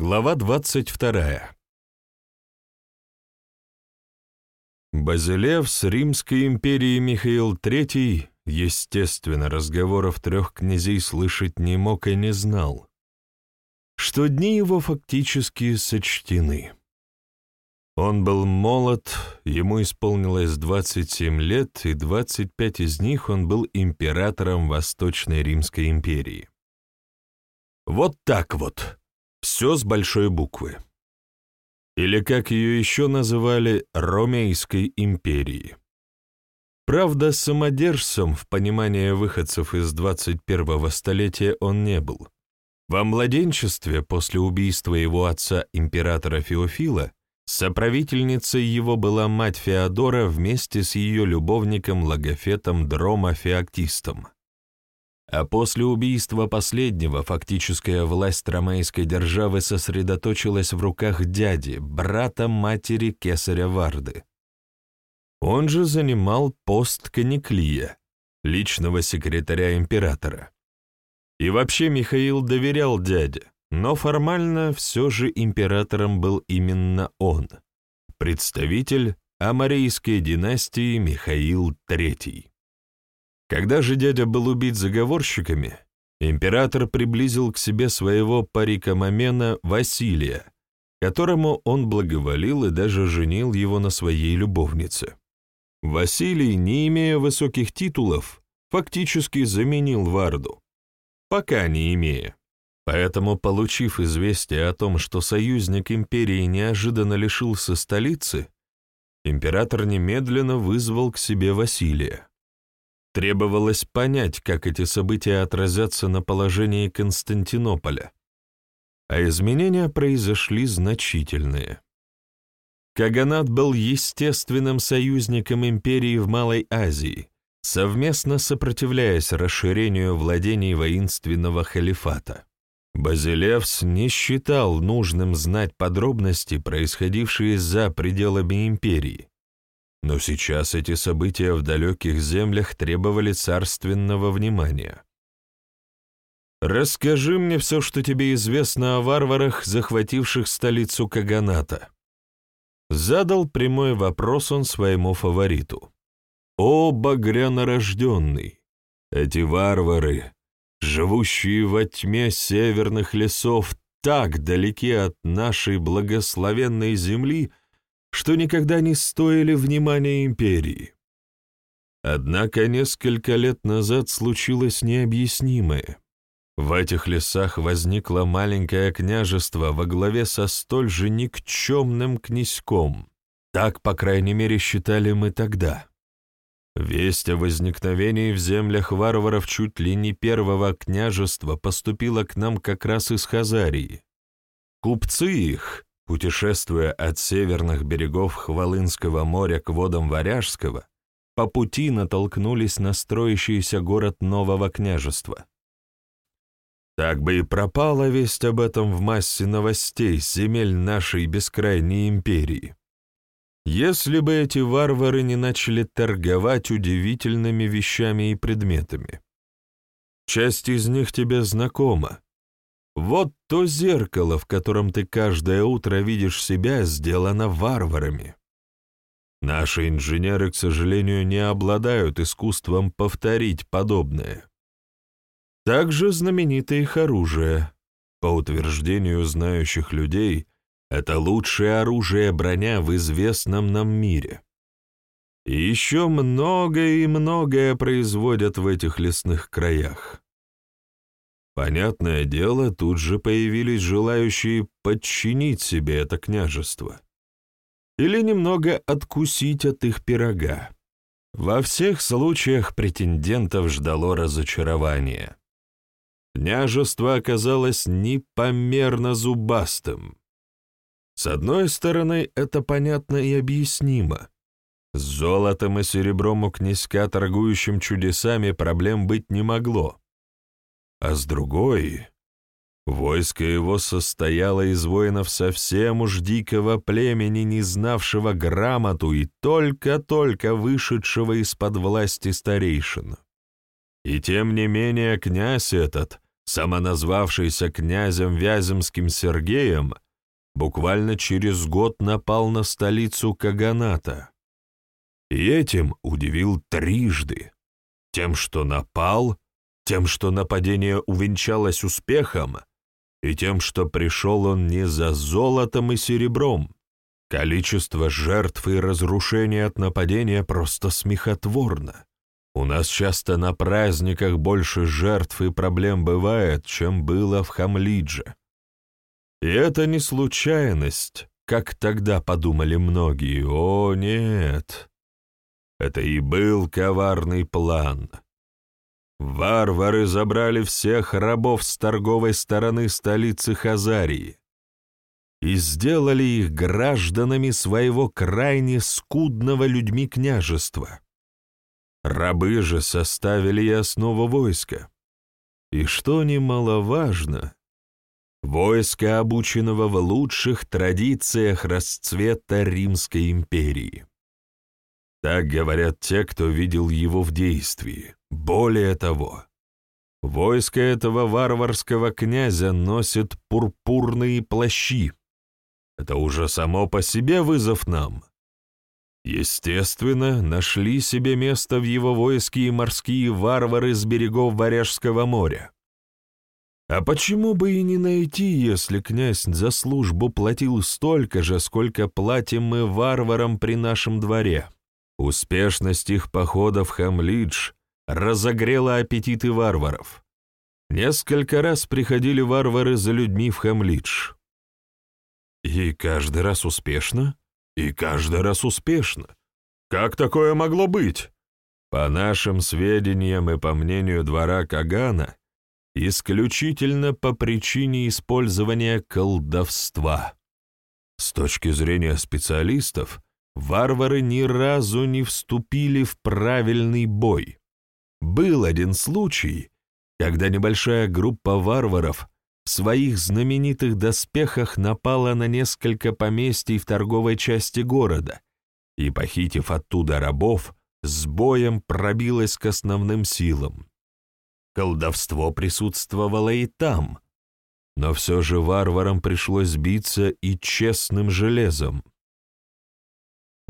Глава двадцать вторая. Базилев с Римской империей Михаил III, естественно, разговоров трех князей слышать не мог и не знал, что дни его фактически сочтены. Он был молод, ему исполнилось 27 лет, и 25 из них он был императором Восточной Римской империи. Вот так вот. Все с большой буквы. Или, как ее еще называли, Ромейской империи. Правда, самодержцем в понимании выходцев из 21-го столетия он не был. Во младенчестве, после убийства его отца, императора Феофила, соправительницей его была мать Феодора вместе с ее любовником Логофетом Дрома Феоктистом а после убийства последнего фактическая власть ромейской державы сосредоточилась в руках дяди, брата матери кесаря Варды. Он же занимал пост каниклия, личного секретаря императора. И вообще Михаил доверял дяде, но формально все же императором был именно он, представитель Амарейской династии Михаил III. Когда же дядя был убит заговорщиками, император приблизил к себе своего парикомамена Василия, которому он благоволил и даже женил его на своей любовнице. Василий, не имея высоких титулов, фактически заменил Варду, пока не имея. Поэтому, получив известие о том, что союзник империи неожиданно лишился столицы, император немедленно вызвал к себе Василия. Требовалось понять, как эти события отразятся на положении Константинополя. А изменения произошли значительные. Каганат был естественным союзником империи в Малой Азии, совместно сопротивляясь расширению владений воинственного халифата. Базилевс не считал нужным знать подробности, происходившие за пределами империи, но сейчас эти события в далеких землях требовали царственного внимания. «Расскажи мне все, что тебе известно о варварах, захвативших столицу Каганата». Задал прямой вопрос он своему фавориту. «О, багрянорожденный! Эти варвары, живущие во тьме северных лесов, так далеки от нашей благословенной земли, что никогда не стоили внимания империи. Однако несколько лет назад случилось необъяснимое. В этих лесах возникло маленькое княжество во главе со столь же никчемным князьком. Так, по крайней мере, считали мы тогда. Весть о возникновении в землях варваров чуть ли не первого княжества поступила к нам как раз из Хазарии. Купцы их, Путешествуя от северных берегов Хвалынского моря к водам Варяжского, по пути натолкнулись на строящийся город нового княжества. Так бы и пропала весть об этом в массе новостей с земель нашей бескрайней империи. Если бы эти варвары не начали торговать удивительными вещами и предметами. Часть из них тебе знакома, вот то зеркало, в котором ты каждое утро видишь себя, сделано варварами. Наши инженеры, к сожалению, не обладают искусством повторить подобное. Также знаменито их оружие. По утверждению знающих людей, это лучшее оружие броня в известном нам мире. И еще многое и многое производят в этих лесных краях. Понятное дело, тут же появились желающие подчинить себе это княжество. Или немного откусить от их пирога. Во всех случаях претендентов ждало разочарование. Княжество оказалось непомерно зубастым. С одной стороны, это понятно и объяснимо. С золотом и серебром у князька, торгующим чудесами, проблем быть не могло а с другой... Войско его состояло из воинов совсем уж дикого племени, не знавшего грамоту и только-только вышедшего из-под власти старейшин. И тем не менее князь этот, самоназвавшийся князем Вяземским Сергеем, буквально через год напал на столицу Каганата. И этим удивил трижды. Тем, что напал, тем, что нападение увенчалось успехом, и тем, что пришел он не за золотом и серебром. Количество жертв и разрушений от нападения просто смехотворно. У нас часто на праздниках больше жертв и проблем бывает, чем было в Хамлидже. И это не случайность, как тогда подумали многие. О, нет. Это и был коварный план. Варвары забрали всех рабов с торговой стороны столицы Хазарии и сделали их гражданами своего крайне скудного людьми княжества. Рабы же составили и основу войска. И что немаловажно, войска, обученного в лучших традициях расцвета Римской империи. Так говорят те, кто видел его в действии. Более того, войско этого варварского князя носит пурпурные плащи. Это уже само по себе вызов нам. Естественно, нашли себе место в его войске и морские варвары с берегов Варяжского моря. А почему бы и не найти, если князь за службу платил столько же, сколько платим мы варварам при нашем дворе? Успешность их похода в Хамлидж разогрела аппетиты варваров. Несколько раз приходили варвары за людьми в Хамлидж. И каждый раз успешно? И каждый раз успешно. Как такое могло быть? По нашим сведениям и по мнению двора Кагана, исключительно по причине использования колдовства. С точки зрения специалистов, варвары ни разу не вступили в правильный бой. Был один случай, когда небольшая группа варваров в своих знаменитых доспехах напала на несколько поместий в торговой части города и, похитив оттуда рабов, с боем пробилась к основным силам. Колдовство присутствовало и там, но все же варварам пришлось биться и честным железом.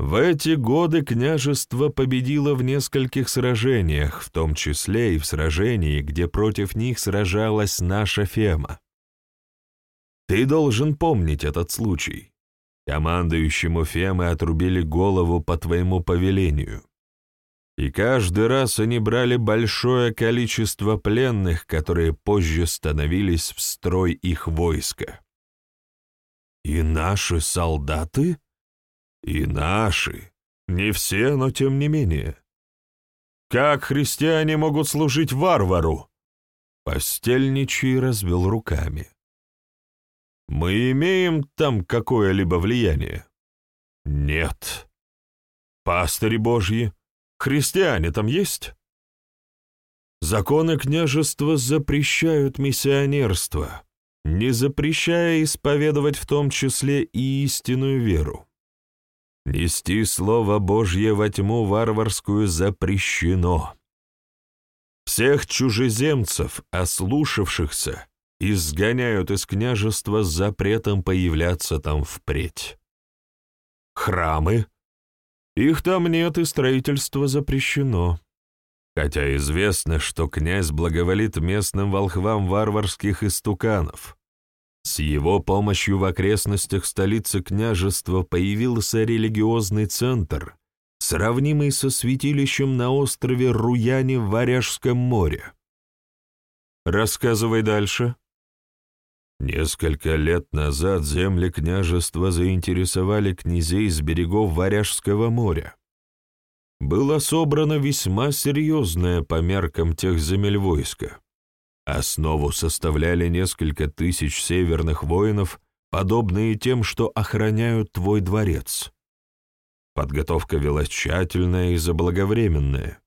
В эти годы княжество победило в нескольких сражениях, в том числе и в сражении, где против них сражалась наша Фема. Ты должен помнить этот случай. Командующему Фемы отрубили голову по твоему повелению. И каждый раз они брали большое количество пленных, которые позже становились в строй их войска. И наши солдаты? И наши. Не все, но тем не менее. Как христиане могут служить варвару? Постельничий развел руками. Мы имеем там какое-либо влияние? Нет. Пастыри Божьи, христиане там есть? Законы княжества запрещают миссионерство, не запрещая исповедовать в том числе и истинную веру. Нести Слово Божье во тьму варварскую запрещено. Всех чужеземцев, ослушавшихся, изгоняют из княжества с запретом появляться там впредь. Храмы? Их там нет, и строительство запрещено. Хотя известно, что князь благоволит местным волхвам варварских истуканов — с его помощью в окрестностях столицы княжества появился религиозный центр, сравнимый со святилищем на острове Руяне в Варяжском море. Рассказывай дальше. Несколько лет назад земли княжества заинтересовали князей с берегов Варяжского моря. Было собрано весьма серьезное по меркам тех земель войска. Основу составляли несколько тысяч северных воинов, подобные тем, что охраняют твой дворец. Подготовка велась тщательная и заблаговременная.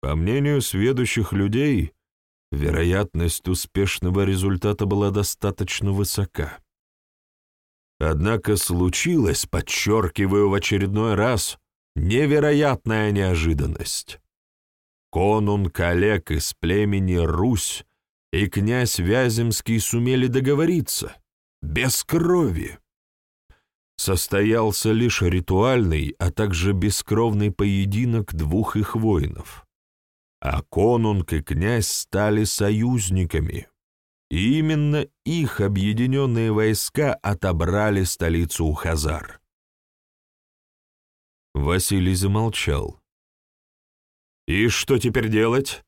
По мнению сведущих людей, вероятность успешного результата была достаточно высока. Однако случилось, подчеркиваю в очередной раз, невероятная неожиданность. Конун Олег из племени Русь и князь Вяземский сумели договориться, без крови. Состоялся лишь ритуальный, а также бескровный поединок двух их воинов. А конунг и князь стали союзниками, и именно их объединенные войска отобрали столицу у Хазар. Василий замолчал. «И что теперь делать?»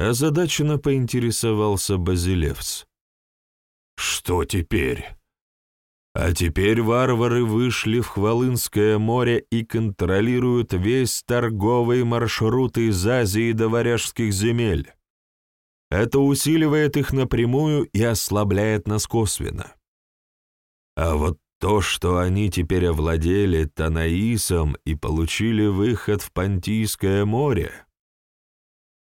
Озадаченно поинтересовался Базилевс. «Что теперь?» А теперь варвары вышли в Хвалынское море и контролируют весь торговый маршрут из Азии до Варяжских земель. Это усиливает их напрямую и ослабляет нас косвенно. А вот то, что они теперь овладели Танаисом и получили выход в Понтийское море,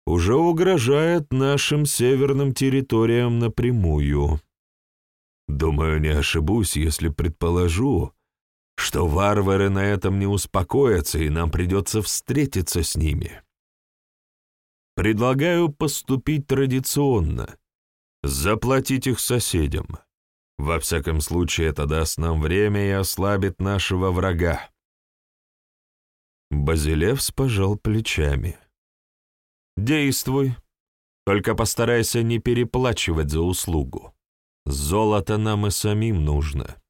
уже угрожает нашим северным территориям напрямую. Думаю, не ошибусь, если предположу, что варвары на этом не успокоятся, и нам придется встретиться с ними. Предлагаю поступить традиционно, заплатить их соседям. Во всяком случае, это даст нам время и ослабит нашего врага. Базилевс пожал плечами. Действуй. Только постарайся не переплачивать за услугу. Золото нам и самим нужно.